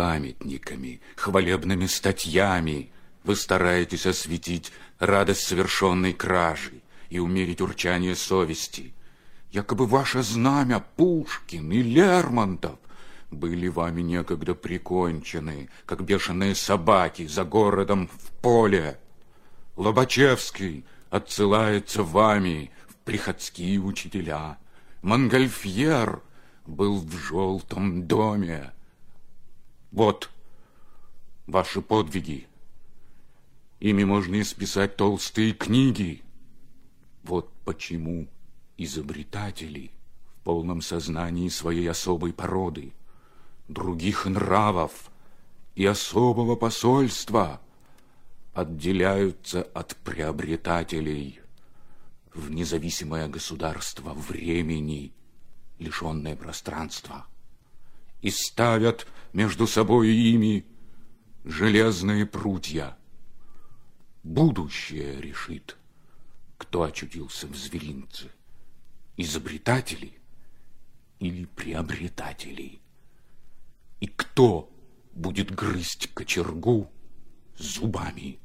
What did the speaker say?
Памятниками, хвалебными статьями вы стараетесь осветить радость совершенной кражи и умерить урчание совести. Якобы ваше знамя Пушкин и Лермонтов были вами некогда прикончены, как бешеные собаки за городом в поле. Лобачевский отсылается вами в приходские учителя. Монгольфьер был в желтом доме. Вот ваши подвиги. Ими можно исписать толстые книги. Вот почему изобретатели в полном сознании своей особой породы, других нравов и особого посольства отделяются от приобретателей в независимое государство времени, лишенное пространства, и ставят между собой и ими железные прутья. Будущее решит, кто очутился в зверинце, изобретатели или приобретатели, и кто будет грызть кочергу зубами.